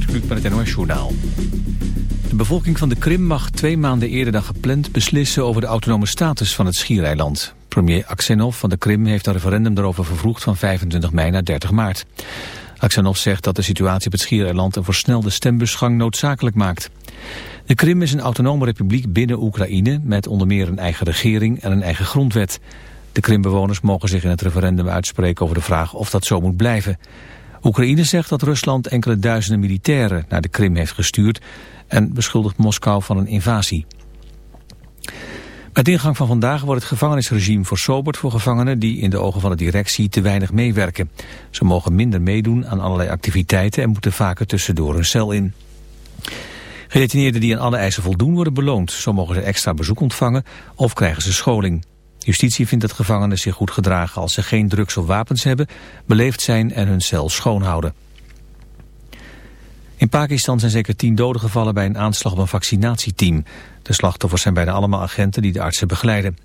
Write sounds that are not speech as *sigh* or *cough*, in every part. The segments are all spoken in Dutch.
Gert het NOS Journaal. De bevolking van de Krim mag twee maanden eerder dan gepland beslissen over de autonome status van het schiereiland. Premier Aksenov van de Krim heeft een referendum daarover vervroegd van 25 mei naar 30 maart. Aksenov zegt dat de situatie op het schiereiland een versnelde stembusgang noodzakelijk maakt. De Krim is een autonome republiek binnen Oekraïne met onder meer een eigen regering en een eigen grondwet. De Krimbewoners mogen zich in het referendum uitspreken over de vraag of dat zo moet blijven. Oekraïne zegt dat Rusland enkele duizenden militairen naar de Krim heeft gestuurd en beschuldigt Moskou van een invasie. Met ingang van vandaag wordt het gevangenisregime versoberd voor gevangenen die in de ogen van de directie te weinig meewerken. Ze mogen minder meedoen aan allerlei activiteiten en moeten vaker tussendoor hun cel in. Gedetineerden die aan alle eisen voldoen worden beloond. Zo mogen ze extra bezoek ontvangen of krijgen ze scholing. Justitie vindt dat gevangenen zich goed gedragen als ze geen drugs of wapens hebben, beleefd zijn en hun cel schoonhouden. In Pakistan zijn zeker tien doden gevallen bij een aanslag op een vaccinatieteam. De slachtoffers zijn bijna allemaal agenten die de artsen begeleiden.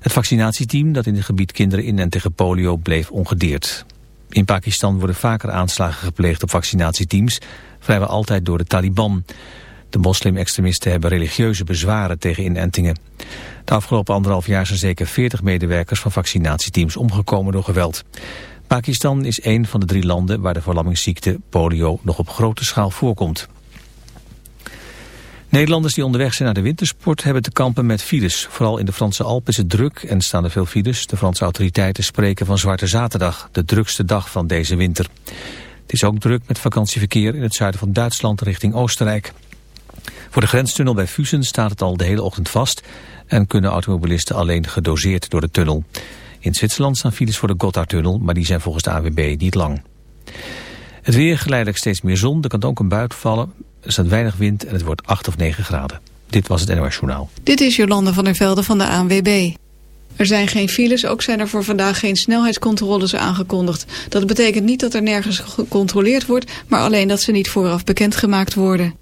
Het vaccinatieteam dat in het gebied kinderen in en tegen polio bleef ongedeerd. In Pakistan worden vaker aanslagen gepleegd op vaccinatieteams, vrijwel altijd door de Taliban. De moslim-extremisten hebben religieuze bezwaren tegen inentingen. De afgelopen anderhalf jaar zijn zeker 40 medewerkers van vaccinatieteams omgekomen door geweld. Pakistan is een van de drie landen waar de verlammingsziekte polio nog op grote schaal voorkomt. Nederlanders die onderweg zijn naar de wintersport hebben te kampen met files. Vooral in de Franse Alpen is het druk en staan er veel files. De Franse autoriteiten spreken van Zwarte Zaterdag, de drukste dag van deze winter. Het is ook druk met vakantieverkeer in het zuiden van Duitsland richting Oostenrijk. Voor de grenstunnel bij Fusen staat het al de hele ochtend vast en kunnen automobilisten alleen gedoseerd door de tunnel. In Zwitserland staan files voor de Gotthardtunnel, maar die zijn volgens de AWB niet lang. Het weer geleidelijk steeds meer zon, er kan ook een buit vallen, er staat weinig wind en het wordt 8 of 9 graden. Dit was het NOS Journaal. Dit is Jolande van der Velde van de ANWB. Er zijn geen files, ook zijn er voor vandaag geen snelheidscontroles aangekondigd. Dat betekent niet dat er nergens gecontroleerd wordt, maar alleen dat ze niet vooraf bekendgemaakt worden.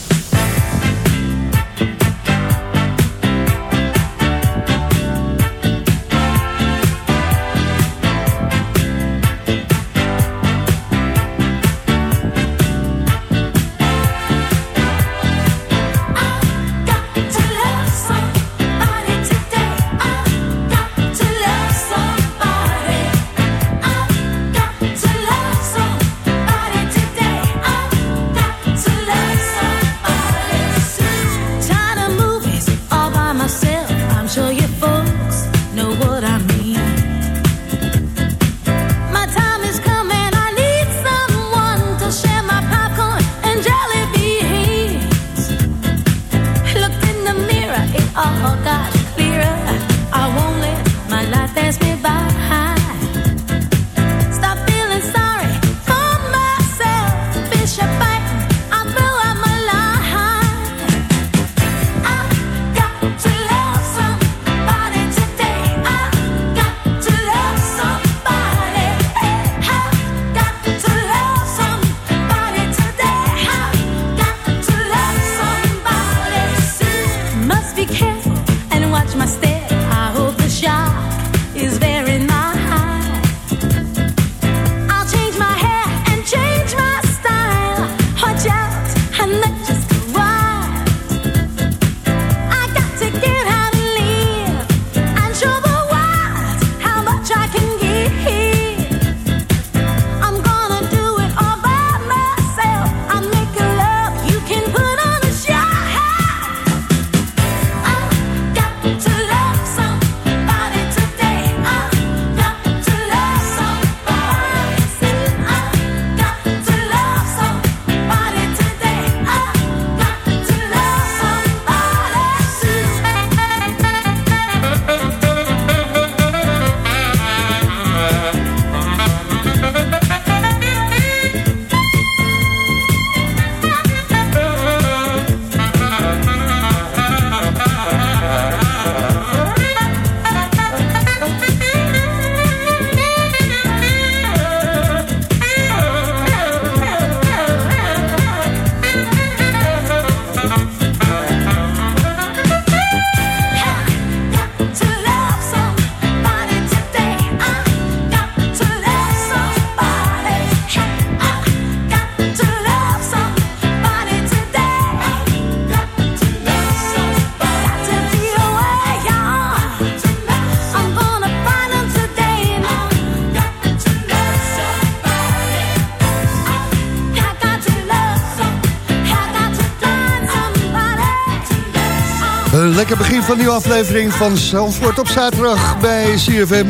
Een lekker begin van een nieuwe aflevering van Zandvoort op zaterdag bij CFM.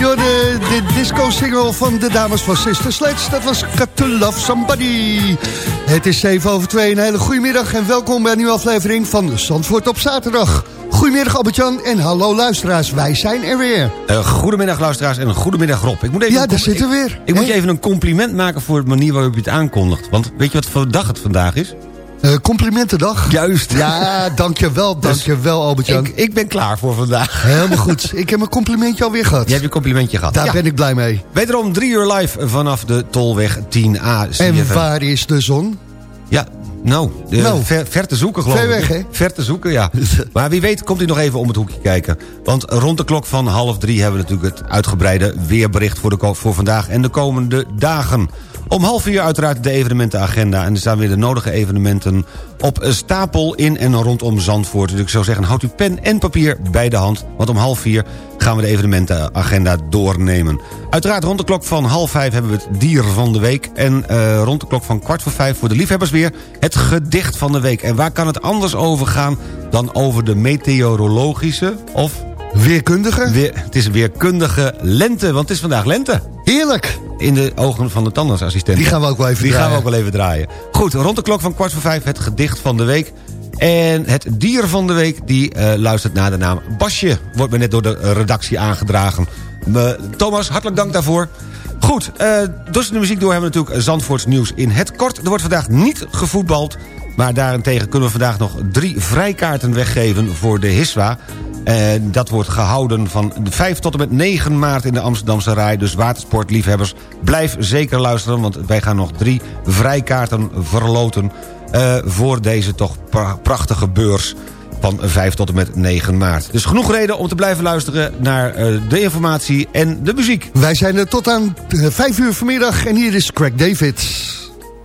Yo, de, de disco-single van de dames van Sister Sledge. Dat was Got to Love Somebody. Het is 7 over 2. Een hele goede middag en welkom bij een nieuwe aflevering van Zandvoort op zaterdag. Goedemiddag Albert-Jan en hallo luisteraars. Wij zijn er weer. Uh, goedemiddag luisteraars en goedemiddag Rob. Ik moet even Ja, een daar zitten we ik- weer. Ik moet Hè? je even een compliment maken voor de manier waarop je het aankondigt. Want weet je wat voor dag het vandaag is? Eh, complimentendag. Juist. Ja, dankjewel, *laughs* dankjewel Albert-Jan. Ik, ik ben klaar voor vandaag. *laughs* Helemaal goed. Ik heb mijn complimentje alweer gehad. Je hebt je complimentje gehad. Daar Ja. ben ik blij mee. Wederom drie uur live vanaf de Tolweg 10A. En waar is de zon? Ja, nou, de- Nou. ver, ver te zoeken geloof Ver ik. weg, hè? Ver te zoeken, ja. *laughs* maar wie weet komt hij nog even om het hoekje kijken. Want rond de klok van half drie hebben we natuurlijk het uitgebreide weerbericht voor, de, voor vandaag en de komende dagen. Om half vier uiteraard de evenementenagenda. En er staan weer de nodige evenementen op stapel in en rondom Zandvoort. Dus ik zou zeggen, houd uw pen en papier bij de hand. Want om half vier gaan we de evenementenagenda doornemen. Uiteraard rond de klok van half vijf hebben we het dier van de week. En eh, rond de klok van kwart voor vijf voor de liefhebbers weer... het gedicht van de week. En waar kan het anders over gaan dan over de meteorologische... of Weerkundige? weer, het is weerkundige lente, want het is vandaag lente. Heerlijk. In de ogen van de tandartsassistent. Die gaan we ook wel even Die gaan we draaien. ook wel even draaien. Goed, rond de klok van kwart voor vijf het gedicht van de week. En het dier van de week, die eh, luistert naar de naam Basje. Wordt me net door de redactie aangedragen. Thomas, hartelijk dank daarvoor. Goed, eh tussen de muziek door hebben we natuurlijk Zandvoorts nieuws in het kort. Er wordt vandaag niet gevoetbald. Maar daarentegen kunnen we vandaag nog drie vrijkaarten weggeven voor de HISWA. Dat wordt gehouden van 5 tot en met 9 maart in de Amsterdamse Rij. Dus watersportliefhebbers, blijf zeker luisteren... want wij gaan nog drie vrijkaarten verloten... eh, voor deze toch pra- prachtige beurs van 5 tot en met 9 maart. Dus genoeg reden om te blijven luisteren naar eh, de informatie en de muziek. Wij zijn er tot aan eh, vijf uur vanmiddag en hier is Craig David.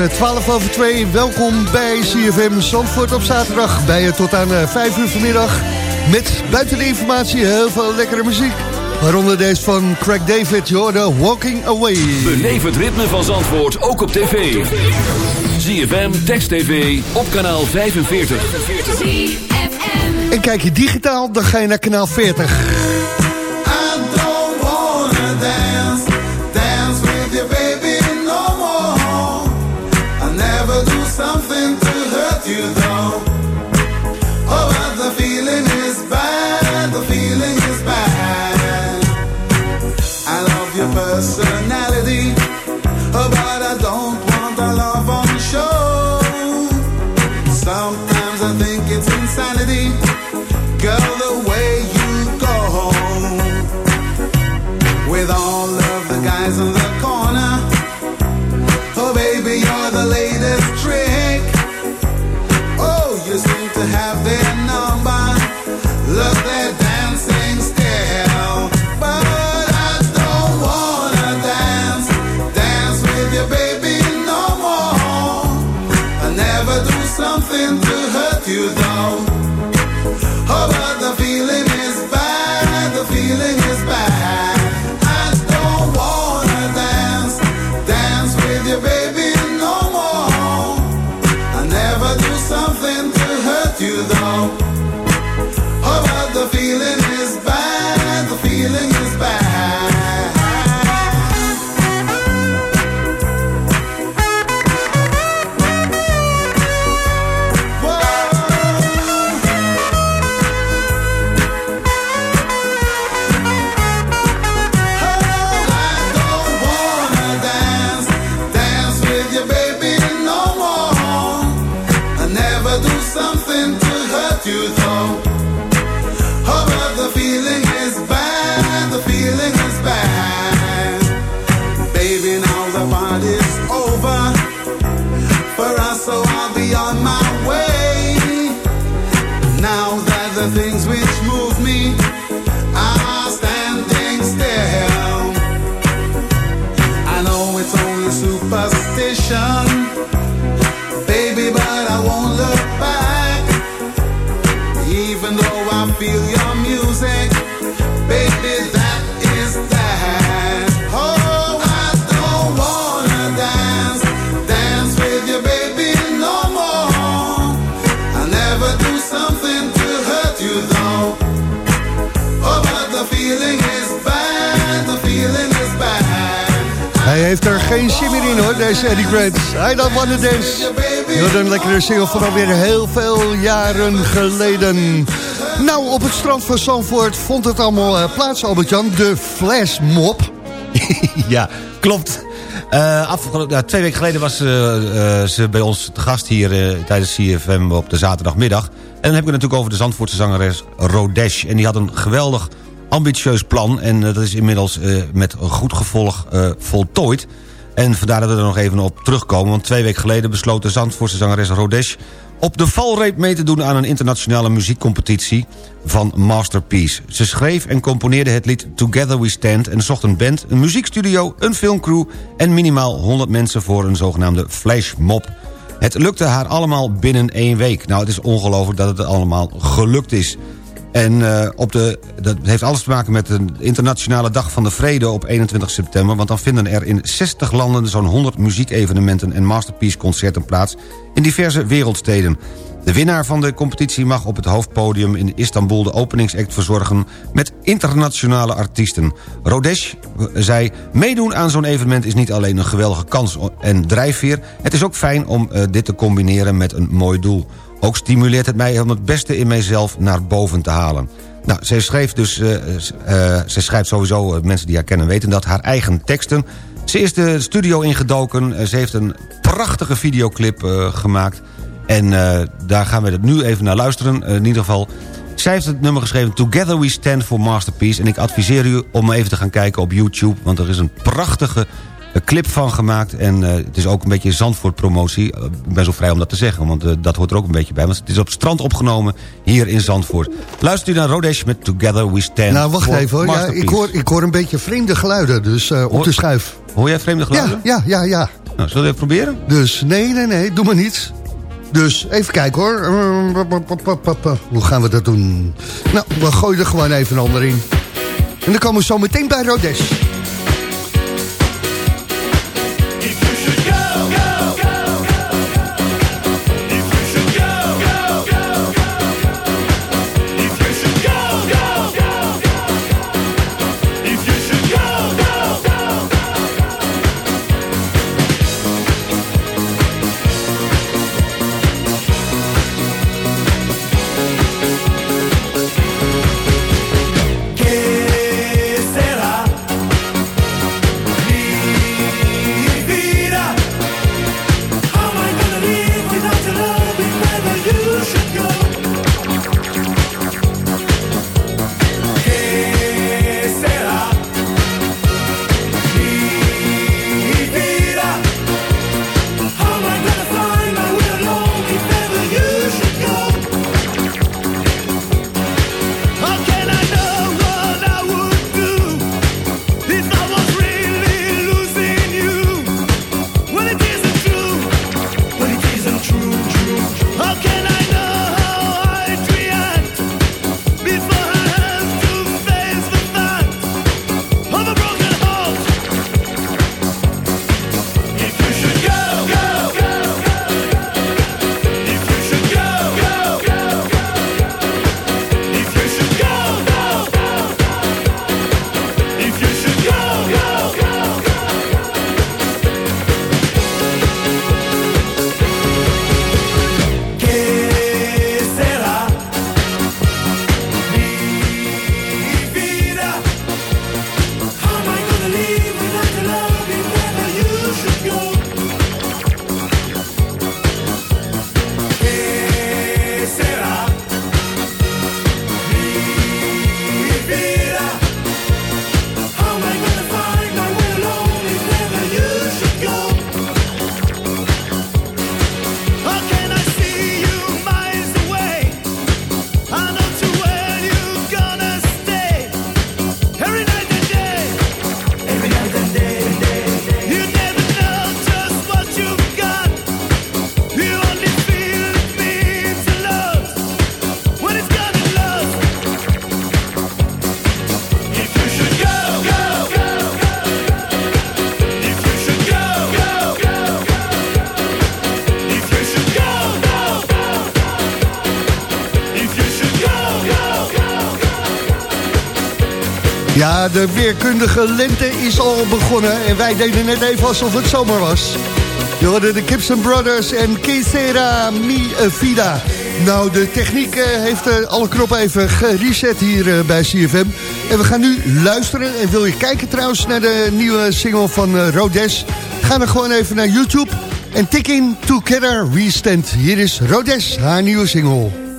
is eh, 12 over 2. Welkom bij CFM Zandvoort op zaterdag. Bij je tot aan eh, 5 uur vanmiddag. Met buiten de informatie heel veel lekkere muziek. Waaronder deze van Craig David, Jordan Walking Away. Beleef het ritme van Zandvoort ook op tv. ZFM, Text TV, op kanaal 45. En kijk je digitaal, dan ga je naar kanaal 40. Something to hurt you, though. Oh, but the feeling heeft er geen meer in hoor, deze Eddie Grant. I don't wanna dance. Hoort een lekkere single van alweer heel veel jaren geleden. Nou, op het strand van Zandvoort vond het allemaal eh, plaats, Albert-Jan. De flashmob. *laughs* ja, klopt. Eh, afgelopen, ja, twee weken geleden was eh, ze bij ons te gast hier tijdens CFM op de zaterdagmiddag. En dan heb ik het natuurlijk over de Zandvoortse zangeres Rodesh. En die had een geweldig ambitieus plan. En eh, dat is inmiddels eh, met goed gevolg eh, voltooid. En vandaar dat we er nog even op terugkomen. Want twee weken geleden besloot de Zandvoortse zangeres Rodesh op de valreep mee te doen aan een internationale muziekcompetitie van Masterpiece. Ze schreef en componeerde het lied Together We Stand... en zocht een band, een muziekstudio, een filmcrew... en minimaal 100 mensen voor een zogenaamde flashmob. Het lukte haar allemaal binnen één week. Nou, het is ongelooflijk dat het allemaal gelukt is. En eh, op de, dat heeft alles te maken met de internationale dag van de vrede op 21 september... want dan vinden er in 60 landen zo'n 100 muziekevenementen en masterpiece-concerten plaats... in diverse wereldsteden. De winnaar van de competitie mag op het hoofdpodium in Istanbul... de openingsact verzorgen met internationale artiesten. Rodesh eh, zei... meedoen aan zo'n evenement is niet alleen een geweldige kans en drijfveer... het is ook fijn om eh, dit te combineren met een mooi doel. Ook stimuleert het mij om het beste in mijzelf naar boven te halen. Nou, zij schreef dus, uh, uh, zij schrijft sowieso, mensen die haar kennen weten dat, haar eigen teksten. Ze is de studio ingedoken, ze heeft een prachtige videoclip gemaakt. En daar gaan we het nu even naar luisteren, in ieder geval... Zij heeft het nummer geschreven Together We Stand for Masterpiece. En ik adviseer u om even te gaan kijken op YouTube... want er is een prachtige een clip van gemaakt. En eh, het is ook een beetje Zandvoort-promotie. Eh, ik ben zo vrij om dat te zeggen, want eh, dat hoort er ook een beetje bij. Want het is op strand opgenomen, hier in Zandvoort. Luistert u naar Rodesh met Together We Stand. Nou, wacht even hoor. Ik, hoor, ik hoor een beetje vreemde geluiden, dus op de schuif. Hoor jij vreemde geluiden? Ja, ja, ja. ja. Nou, zullen we het proberen? Dus, nee, nee, nee, doe maar niets. Dus even kijken hoor. Hoe gaan we dat doen? Nou, we gooien er gewoon even een ander in. En dan komen we zo meteen bij Rodesh. Ja, de weerkundige lente is al begonnen en wij deden net even alsof het zomer was. Je hoorde de Gibson Brothers en Kesera Mi Vida. Nou, de techniek eh, heeft eh, alle knoppen even gereset hier eh, bij CFM. En we gaan nu luisteren. En wil je kijken trouwens naar de nieuwe single van Rodes? Ga dan gewoon even naar YouTube en tik in Together We Stand. Hier is Rodes, haar nieuwe single.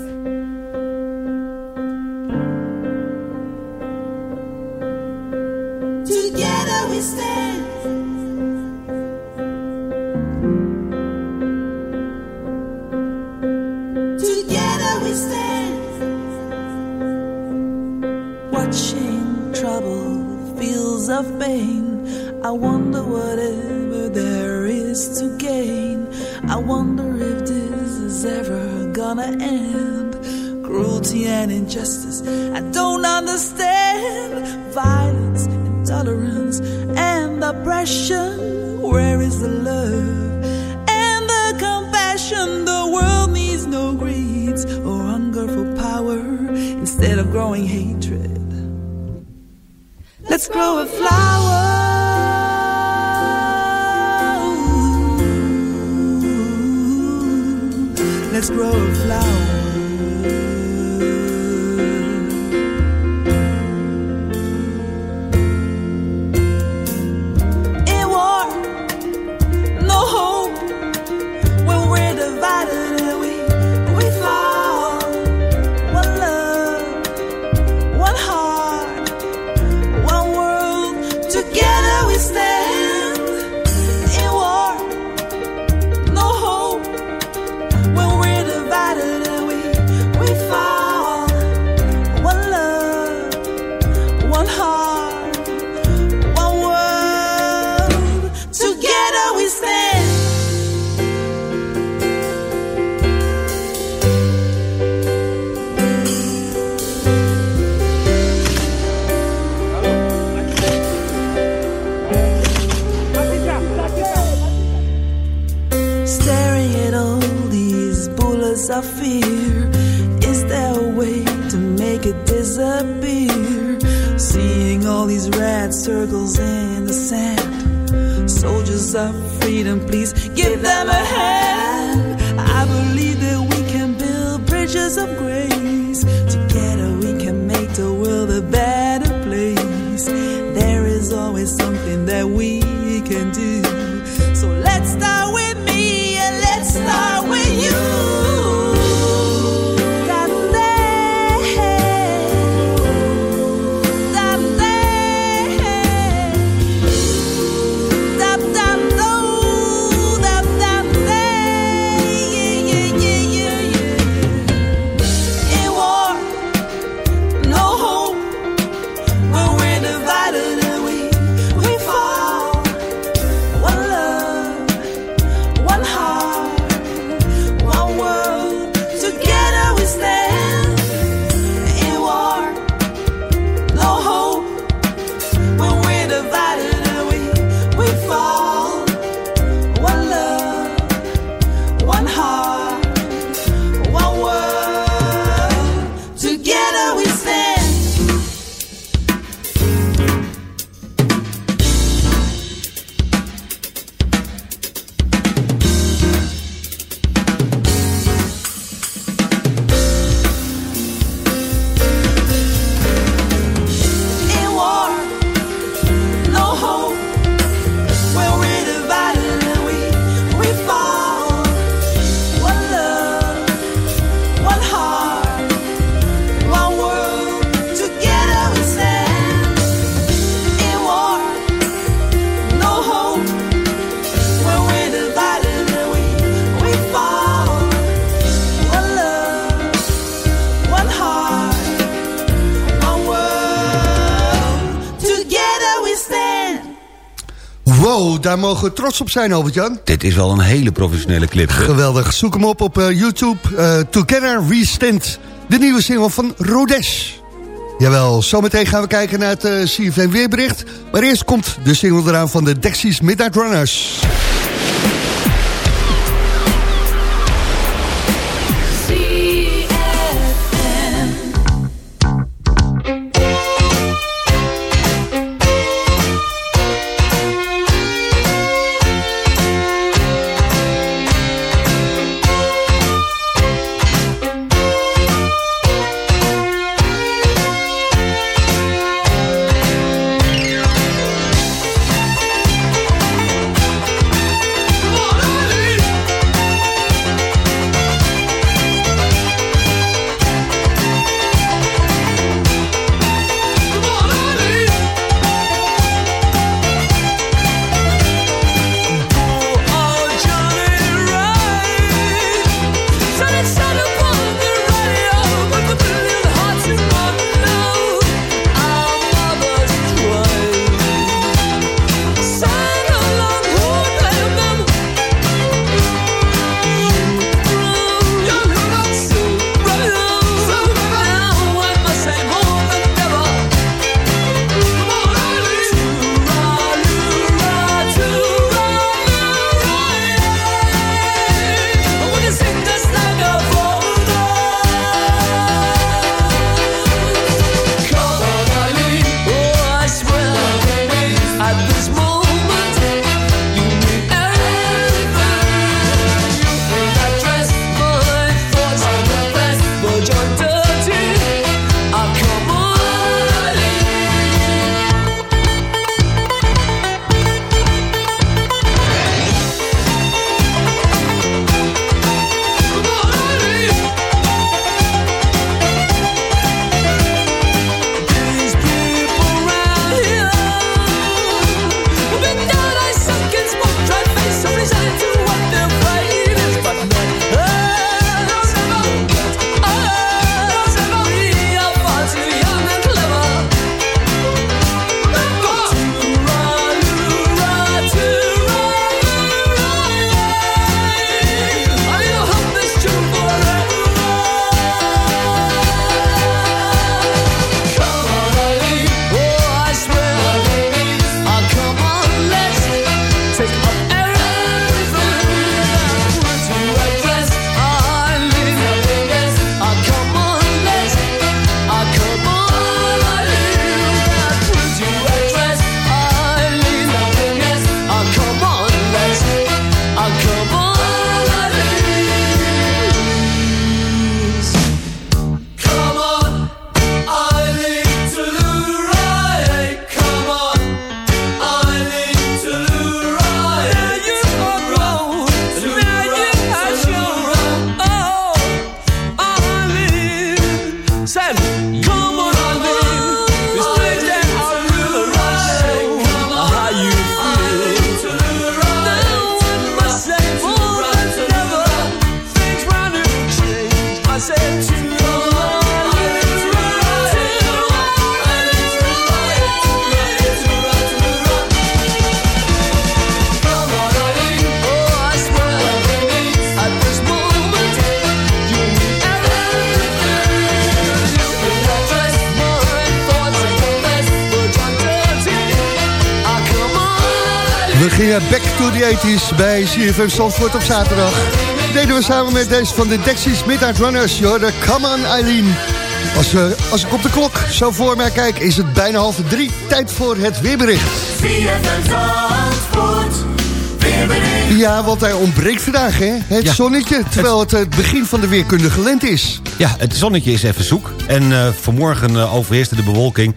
daar mogen we trots op zijn, Albert-Jan. Dit is wel een hele professionele clip. Geweldig. Zoek hem op op eh, YouTube. Eh, Together We Stand. De nieuwe single van Rodes. Jawel, zometeen gaan we kijken naar het uh, weerbericht. Maar eerst komt de single eraan van de Dexys Midnight Runners. 80s bij CFM Zandvoort op zaterdag. Dat deden we samen met deze van de Dexys Midnight Runners. De Come on Eileen. Als, eh, als ik op de klok zo voor mij kijk, is het bijna half drie. Tijd voor het weerbericht. Ja, want hij ontbreekt vandaag, hè? Het Ja. zonnetje, terwijl het het begin van de weerkundige lente is. Ja, het zonnetje is even zoek. En eh, vanmorgen eh, overheerste de bewolking.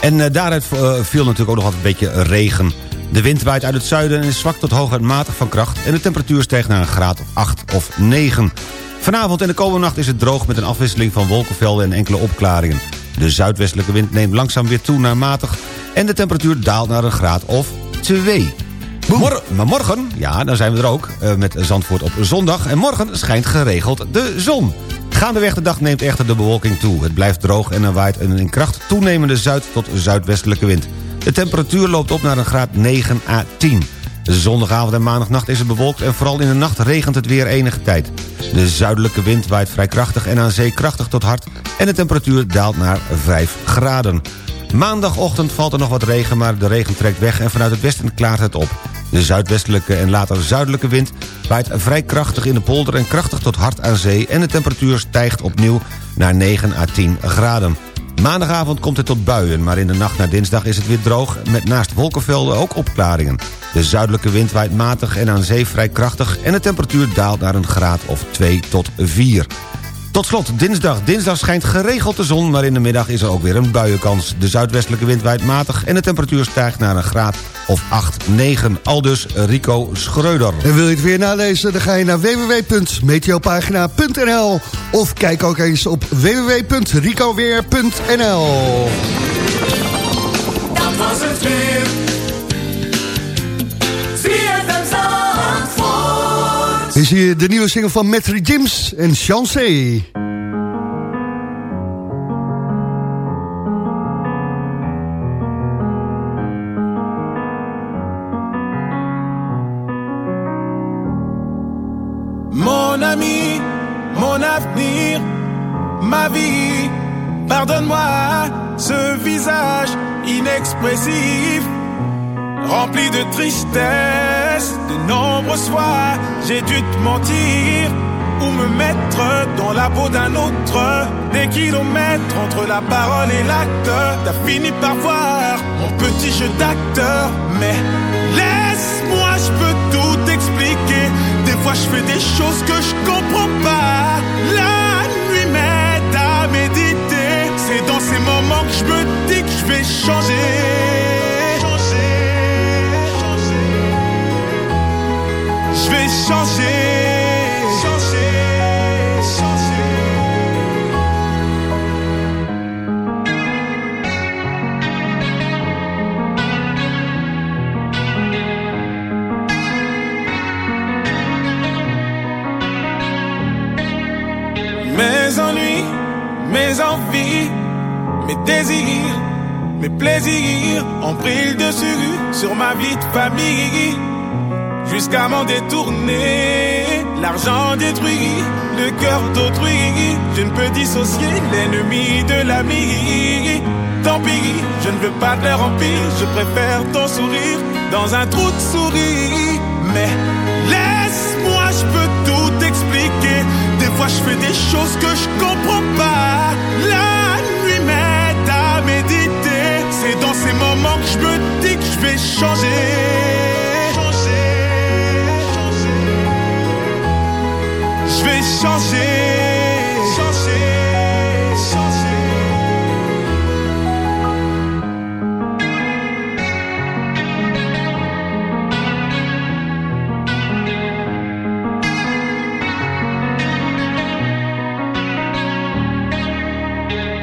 En eh, daaruit eh, viel natuurlijk ook nog wat een beetje regen. De wind waait uit het zuiden en is zwak tot hooguit matig van kracht... en de temperatuur stijgt naar een graad of 8 of 9. Vanavond en de komende nacht is het droog met een afwisseling van wolkenvelden en enkele opklaringen. De zuidwestelijke wind neemt langzaam weer toe naar matig... en de temperatuur daalt naar een graad of 2. Mor maar morgen, ja, dan zijn we er ook, eh, met Zandvoort op zondag... en morgen schijnt geregeld de zon. Gaandeweg de dag neemt echter de bewolking toe. Het blijft droog en er waait een in kracht toenemende zuid- tot zuidwestelijke wind. De temperatuur loopt op naar een graad 9 à 10. Zondagavond en maandagnacht is het bewolkt en vooral in de nacht regent het weer enige tijd. De zuidelijke wind waait vrij krachtig en aan zee krachtig tot hard... en de temperatuur daalt naar 5 graden. Maandagochtend valt er nog wat regen, maar de regen trekt weg... en vanuit het westen klaart het op. De zuidwestelijke en later zuidelijke wind waait vrij krachtig in de polder... en krachtig tot hard aan zee en de temperatuur stijgt opnieuw naar 9 à 10 graden. Maandagavond komt het tot buien, maar in de nacht naar dinsdag is het weer droog... met naast wolkenvelden ook opklaringen. De zuidelijke wind waait matig en aan zee vrij krachtig... en de temperatuur daalt naar een graad of 2 tot 4. Tot slot, dinsdag. Dinsdag schijnt geregeld de zon... maar in de middag is er ook weer een buienkans. De zuidwestelijke wind waait matig... en de temperatuur stijgt naar een graad of 8, 9. Aldus Rico Schreuder. En wil je het weer nalezen, dan ga je naar www.meteopagina.nl of kijk ook eens op www.ricoweer.nl Dat was het weer. Is hier de nieuwe single van Metri Jims en Chancé. Mon ami, mon avenir, ma vie, pardonne-moi ce visage inexpressif, rempli de tristesse. De nombreuses fois, j'ai dû te mentir ou me mettre dans la peau d'un autre. Des kilomètres entre la parole et l'acte, t'as fini par voir mon petit jeu d'acteur. Mais laisse-moi, je peux tout expliquer. Des fois, je fais des choses que je comprends pas. La nuit m'aide à méditer. C'est dans ces moments que je me dis que je vais changer. Je vais changer. Changer. Changer. Mes ennuis, mes envies, mes désirs, mes plaisirs ont pris le dessus sur ma vie de famille. Jusqu'à m'en détourner, l'argent détruit le cœur d'autrui. Je ne peux dissocier l'ennemi de l'ami. Tant pis, je ne veux pas de leur empire, je préfère ton sourire dans un trou de souris. Mais laisse-moi, je peux tout expliquer. Des fois, je fais des choses que je comprends pas. La nuit m'aide à méditer. C'est dans ces moments que je me dis que je vais changer. Je vais changer. Changer. Changer.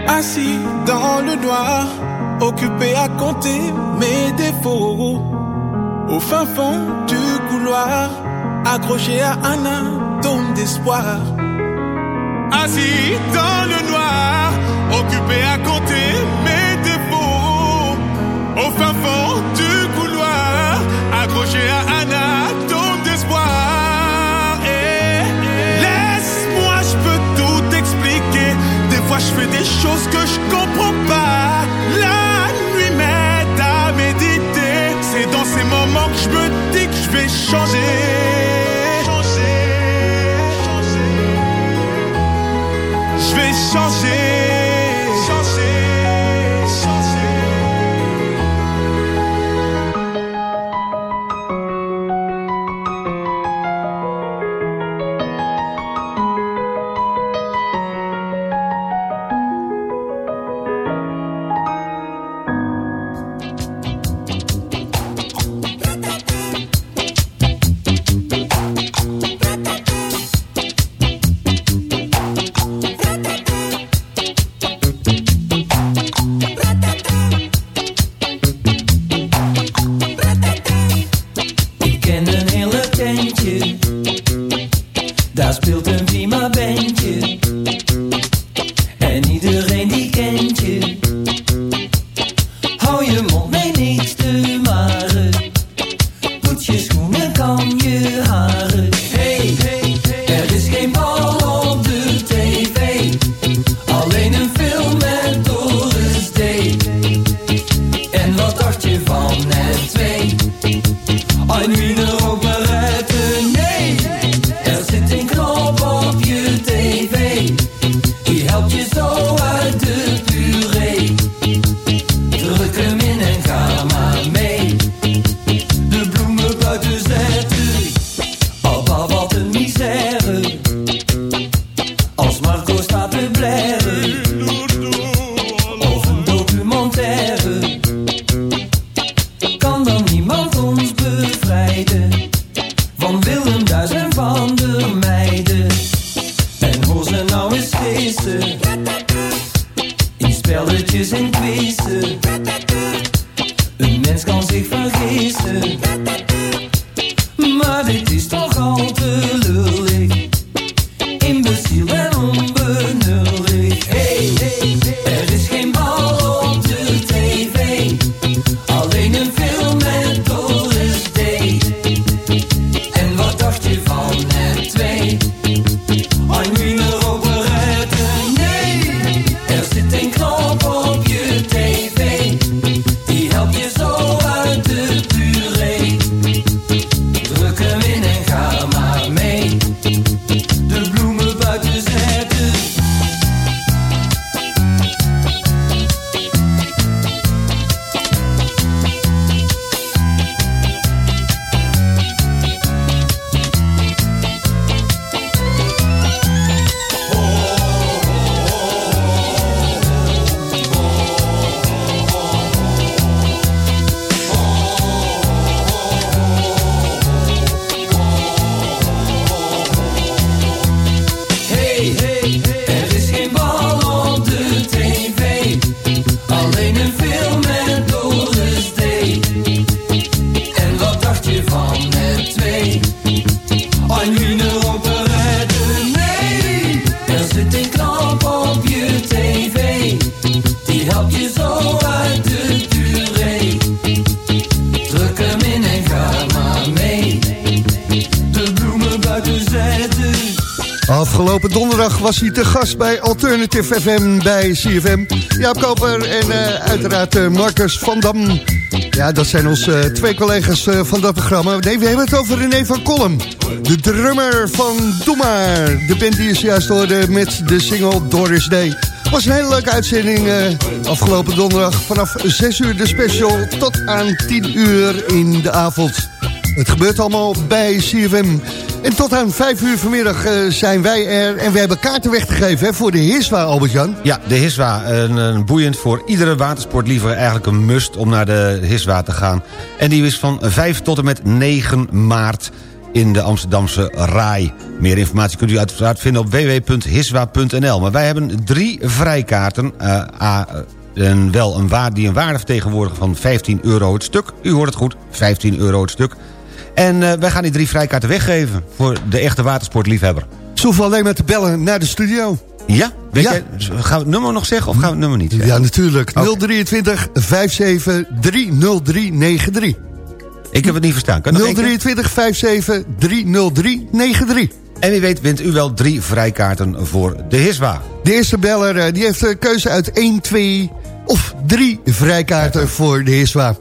Assis dans le noir, occupé à compter mes défauts. Au fin fond du couloir, accroché à un d'espoir. Assis dans le noir, occupé à compter mes défauts. Au fin fond du couloir, accroché à un atome d'espoir. Et laisse-moi, je peux tout expliquer. Des fois, je fais des choses que je comprends pas. La nuit m'aide à méditer. C'est dans ces moments que je me dis que je vais changer. 你的。Was hij te gast bij Alternative FM bij CFM. Jaap Koper en eh, uiteraard eh, Marcus van Dam. Ja, dat zijn onze eh, twee collega's van dat programma. Nee, we hebben het over René van Kolm. De drummer van Doe Maar. De band die is juist hoorde met de single Doris Day. was een hele leuke uitzending afgelopen donderdag. Vanaf 6 uur de special tot aan 10 uur in de avond. Het gebeurt allemaal bij CFM. En tot aan 5 uur vanmiddag eh, zijn wij er. En we hebben kaarten weg te geven hè, voor de Hiswa, Albert-Jan. Ja, de Hiswa, een, een boeiend voor iedere watersportliever eigenlijk een must om naar de Hiswa te gaan. En die is van 5 tot en met 9 maart. in de Amsterdamse RAI. Meer informatie kunt u uiteraard vinden op www.hiswa.nl. Maar wij hebben drie vrijkaarten... eh, a- en wel een waarde die een waarde vertegenwoordigen van 15 euro het stuk. U hoort het goed, 15 euro het stuk. En eh, wij gaan die drie vrijkaarten weggeven voor de echte watersportliefhebber. Hoeven alleen maar te bellen naar de studio. Ja? Weet Ja. Jij, gaan we het nummer nog zeggen of gaan we het nummer niet zeggen? Ja, natuurlijk. Oké. 023 57 30393. Ik heb het niet verstaan. Kan je nog één keer? 023 57 30393. En wie weet wint u wel drie vrijkaarten voor de Hiswa. De eerste beller eh, die heeft een keuze uit 1, 2 of 3 vrijkaarten voor de Hiswa.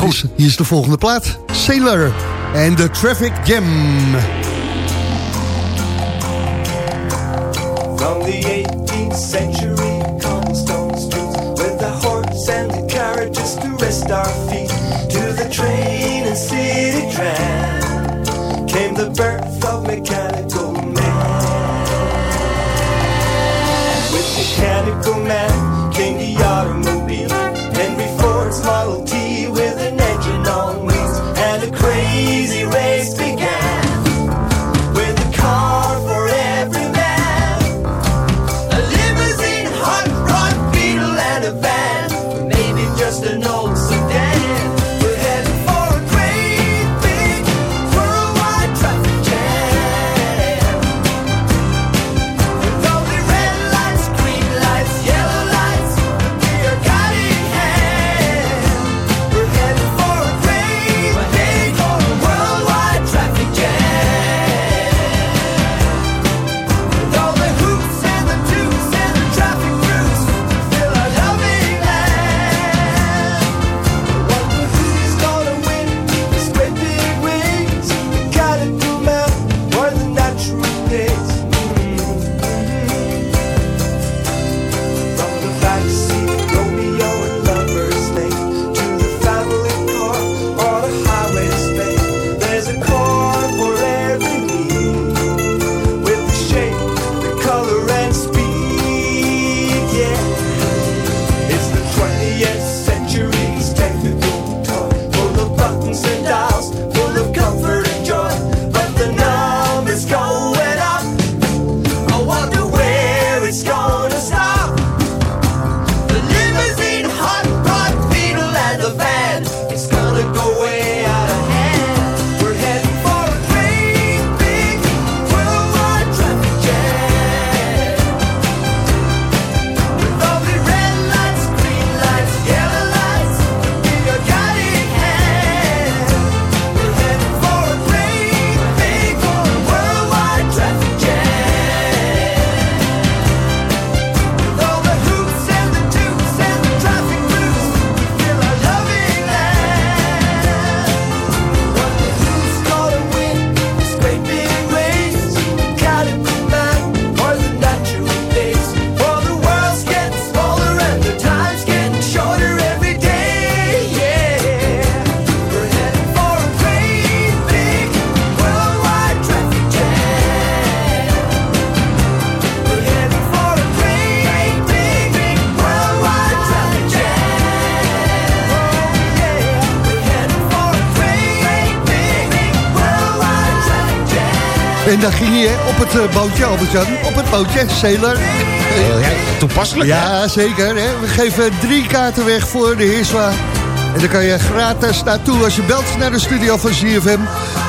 Hier is, hier is de volgende plaat. Sailor en de Traffic Jam. From the 18th century, cobblestone streets, with the horse and the carriages to rest our feet, to the train and city tram, came the birth of En daar ging hij op het eh, bootje, Albert-Jan. Op het bootje, Sailor. toepasselijk, Ja, zeker. Hè? We geven drie kaarten weg voor de Heerswa. En daar kan je gratis naartoe als je belt naar de studio van ZFM.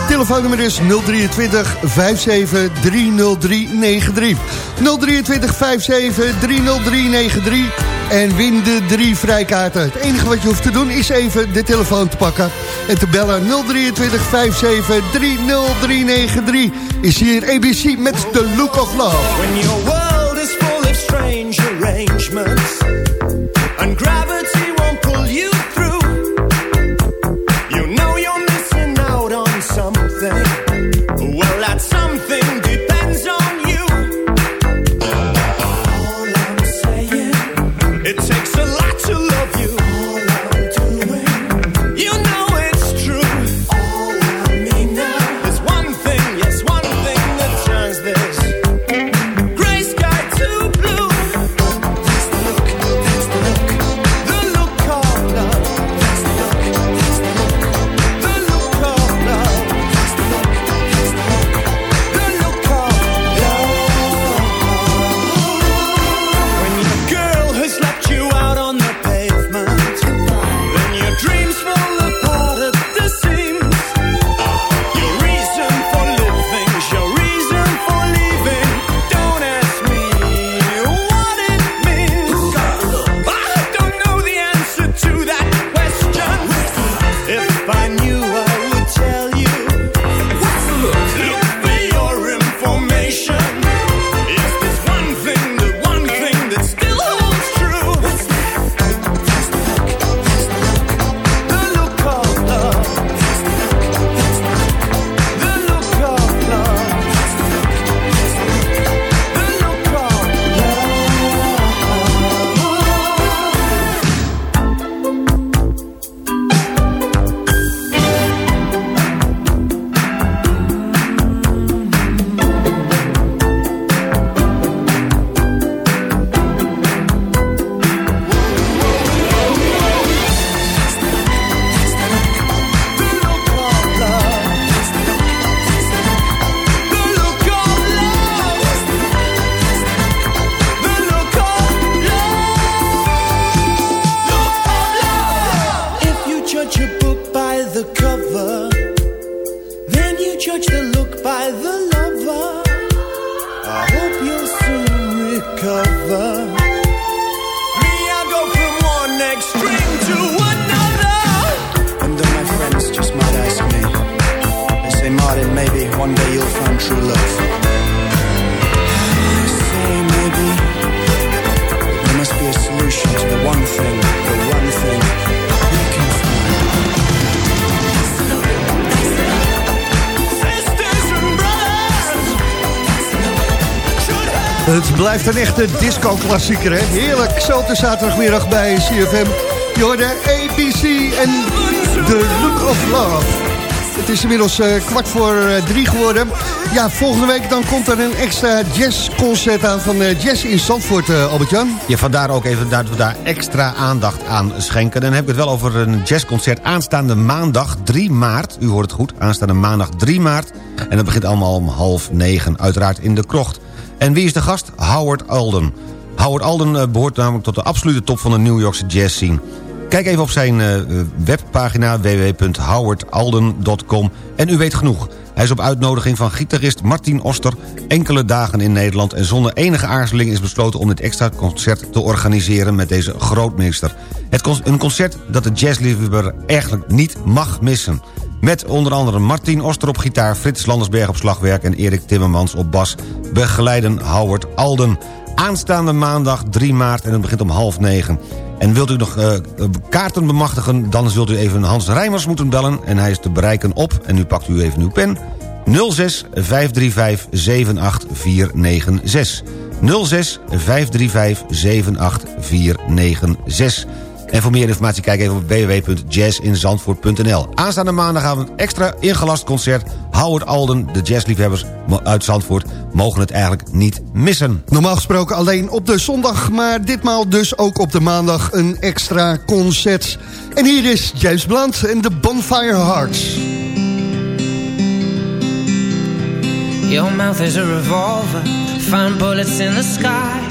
Telefoonnummer is 023 57 30393. 023 57 30393. En win de drie vrijkaarten. Het enige wat je hoeft te doen is even de telefoon te pakken. En te bellen 023 57 30393. Is hier ABC met The Look of Love. When your world is full of strange arrangements and gravity won't pull you through, you know you're missing out on something. Blijft een echte disco-klassieker, hè? Heerlijk, zo te zaterdagmiddag bij CFM. Je hoorde ABC en The Look of Love. Het is inmiddels eh, kwart voor eh, drie geworden. Ja, volgende week dan komt er een extra jazzconcert aan van eh, Jazz in Zandvoort, Albert-Jan. Ja, vandaar ook even dat we daar extra aandacht aan schenken. Dan heb ik het wel over een jazzconcert aanstaande maandag 3 maart. U hoort het goed, aanstaande maandag 3 maart. En dat begint allemaal om half negen, uiteraard in de krocht. En wie is de gast? Howard Alden. Howard Alden eh, behoort namelijk tot de absolute top van de New Yorkse jazz scene. Kijk even op zijn eh, webpagina www.howardalden.com en u weet genoeg. Hij is op uitnodiging van gitarist Martin Oster enkele dagen in Nederland... en zonder enige aarzeling is besloten om dit extra concert te organiseren met deze grootmeester. Het een concert dat de jazzliefhebber eigenlijk niet mag missen. Met onder andere Martin Oster op gitaar, Frits Landersberg op slagwerk... en Erik Timmermans op bas, begeleiden Howard Alden. Aanstaande maandag 3 maart en het begint om half negen. En wilt u nog eh, kaarten bemachtigen, dan zult u even Hans Rijmers moeten bellen... en hij is te bereiken op, en nu pakt u even uw pen... 06 535 78496. 06 535 78496. En voor meer informatie kijk even op www.jazzinzandvoort.nl. Aanstaande maandagavond extra ingelast concert. Howard Alden, de jazzliefhebbers uit Zandvoort... mogen het eigenlijk niet missen. Normaal gesproken alleen op de zondag, maar ditmaal dus ook op de maandag een extra concert. En hier is James Blunt en de Bonfire Hearts. Your mouth is a revolver, find bullets in the sky.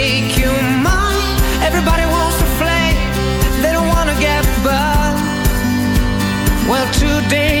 today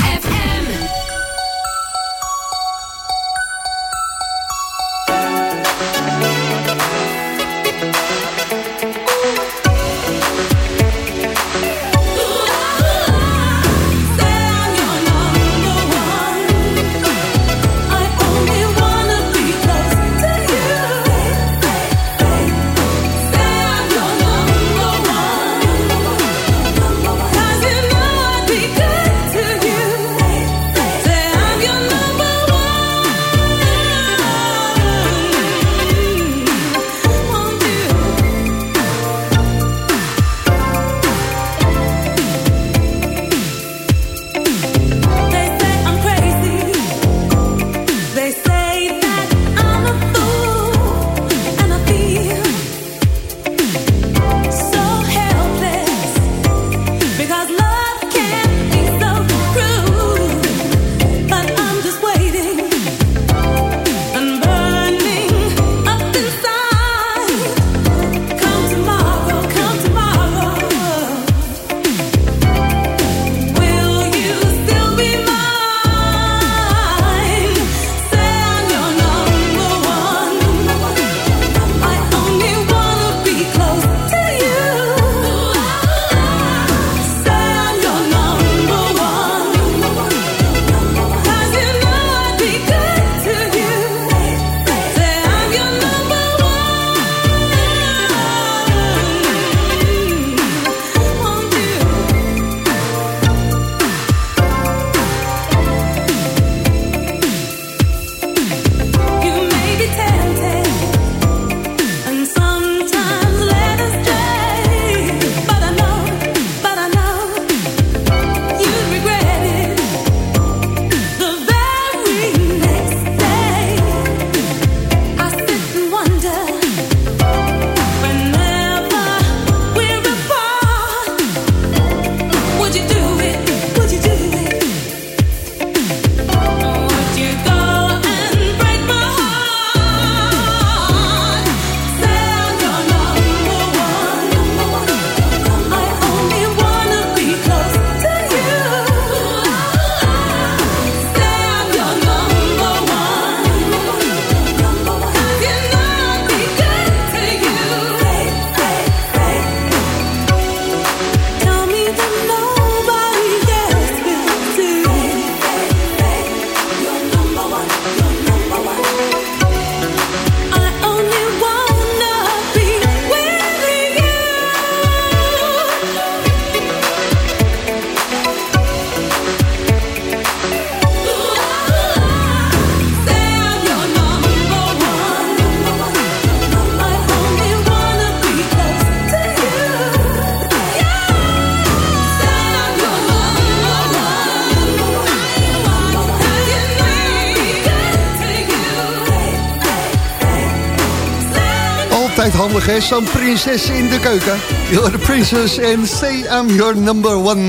Altijd handig, hè? Zo'n prinses in de keuken. You're the princess and say I'm your number one.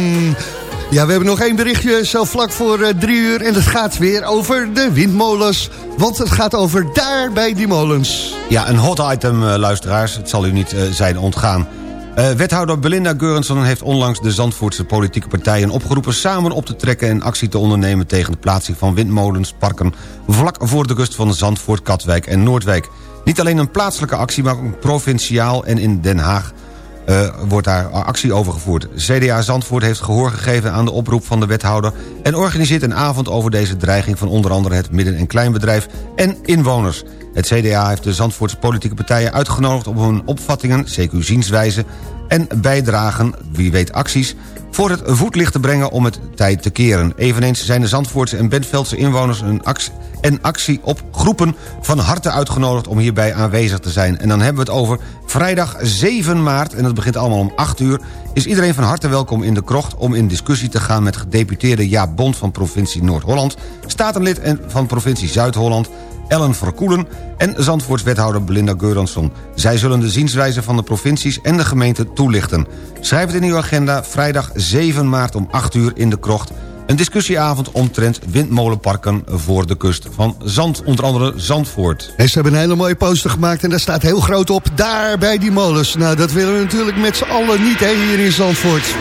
Ja, we hebben nog één berichtje, zo vlak voor eh, drie uur. En het gaat weer over de windmolens. Want het gaat over daar bij die molens. Ja, een hot item, eh, luisteraars. Het zal u niet eh, zijn ontgaan. Wethouder Belinda Geurenson heeft onlangs de Zandvoortse politieke partijen opgeroepen... samen op te trekken en actie te ondernemen tegen de plaatsing van windmolens, parken... vlak voor de kust van Zandvoort, Katwijk en Noordwijk. Niet alleen een plaatselijke actie, maar ook provinciaal en in Den Haag... eh, wordt daar actie over gevoerd. CDA Zandvoort heeft gehoor gegeven aan de oproep van de wethouder... en organiseert een avond over deze dreiging van onder andere het midden- en kleinbedrijf en inwoners. Het CDA heeft de Zandvoortse politieke partijen uitgenodigd... om hun opvattingen, CQ zienswijze en bijdragen, wie weet acties... voor het voetlicht te brengen om het tijd te keren. Eveneens zijn de Zandvoortse en Bentveldse inwoners... een actie, en actie op groepen van harte uitgenodigd om hierbij aanwezig te zijn. En dan hebben we het over vrijdag 7 maart... en dat begint allemaal om 8 uur... is iedereen van harte welkom in de krocht... om in discussie te gaan met gedeputeerde Jaap Bond van provincie Noord-Holland... statenlid en van provincie Zuid-Holland... Ellen Verkoelen en Zandvoorts wethouder Belinda Geuransson. Zij zullen de zienswijze van de provincies en de gemeente toelichten. Schrijf het in uw agenda, vrijdag 7 maart om 8 uur in de krocht. Een discussieavond omtrent windmolenparken voor de kust van Zand. Onder andere Zandvoort. Ze hebben een hele mooie poster gemaakt en daar staat heel groot op... daar bij die molens. Nou, dat willen we natuurlijk met z'n allen niet hè, hier in Zandvoort.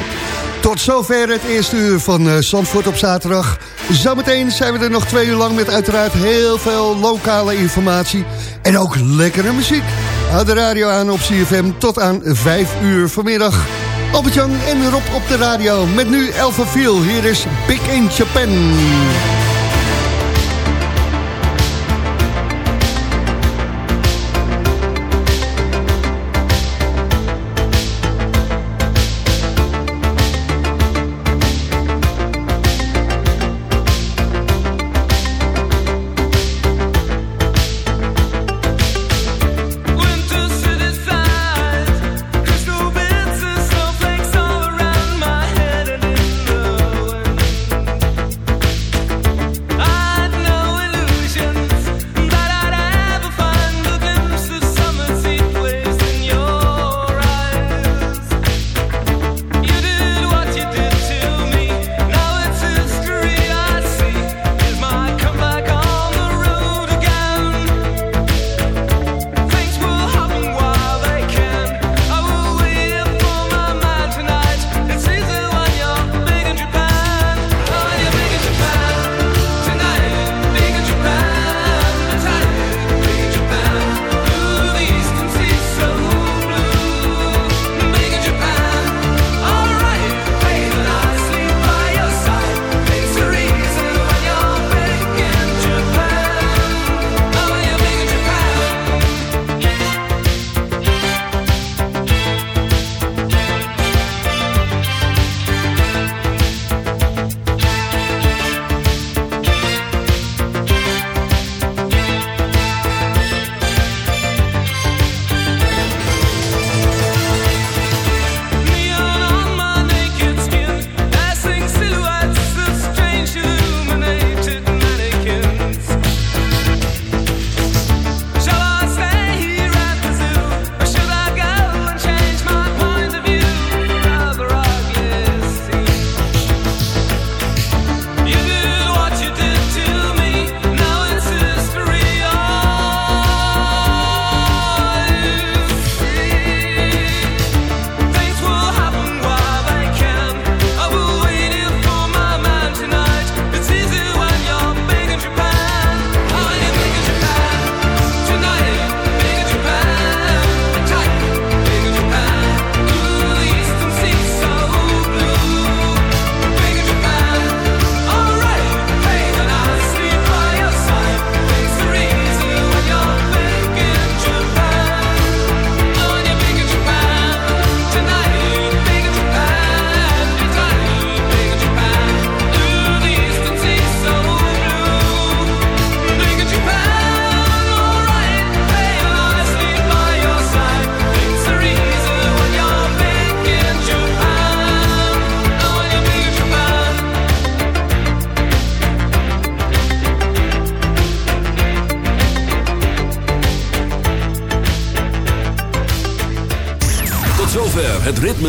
Tot zover het eerste uur van eh, Zandvoort op zaterdag. Zometeen zijn we er nog twee uur lang met uiteraard heel veel lokale informatie. En ook lekkere muziek. Houd de radio aan op CFM tot aan vijf uur vanmiddag. Albert-Jan en Rob op de radio. Met nu Elva Viel. Hier is Big in Japan.